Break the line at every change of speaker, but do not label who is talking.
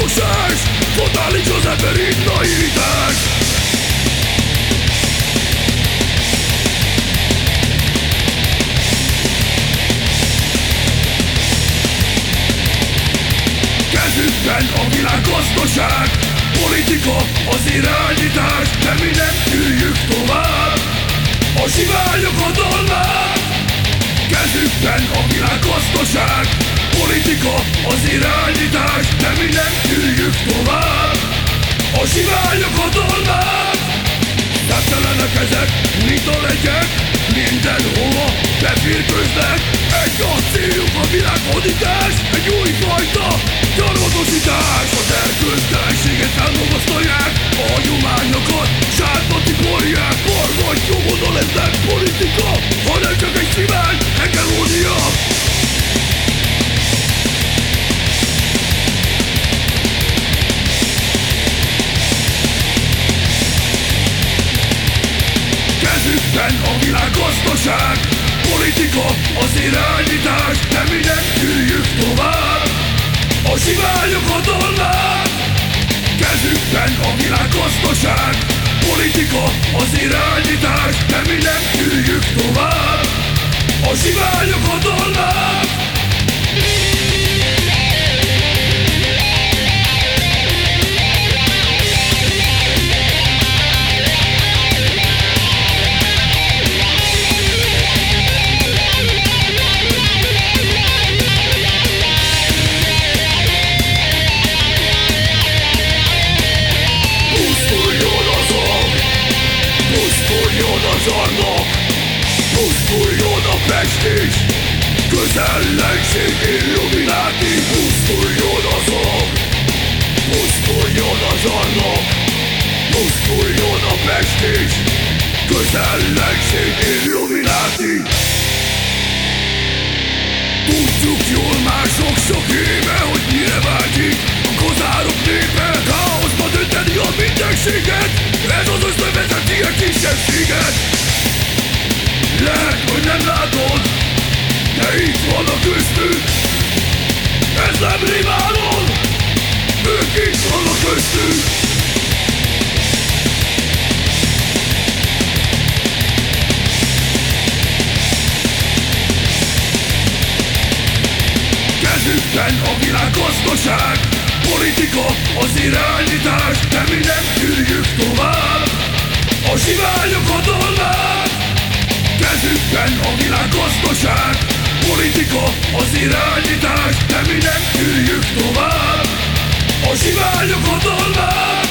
Muszers, fotálics az emberi naivitás Kezükben a világgazdaság Politika, az irányítás De mi nem tűrjük tovább. A zsiványok a dolmát Kezükben a világgazdaság Politika az irányítás, de mi nem tűrjük tovább. A zsiványok hatalmát Szemtelenek ezek, mint a legyek Mindenhova befirköznek. Egy a céljuk a világhódítás Egy újfajta gyarmatosítás. Az elköztelenséget elmagasztalják A hagyományokat kezükben a világgazdaság Politika az irányítás, de mi nem tűrjük tovább. A zsiványok hatalmát Kezükben a világgazdaság Politika az irányítás, de mi nem tűrjük tovább. A zsiványok pestés, közellenség illumináti Pusztuljon az agy, pusztuljon az arnok Pusztuljon a pestés, közellenség illumináti. Tudjuk jól mások sok Lehet, hogy nem látod De itt van a köztük. Ez nem riválon Ők itt vannak köztük. Kezükben a világgazdaság Politika az irányítás De mi nem tűrjük tovább A zsiványok hatalmát Kezükben a világgazdaság Politika az irányítás De mi nem tűrjük tovább. A zsiványok hatalmát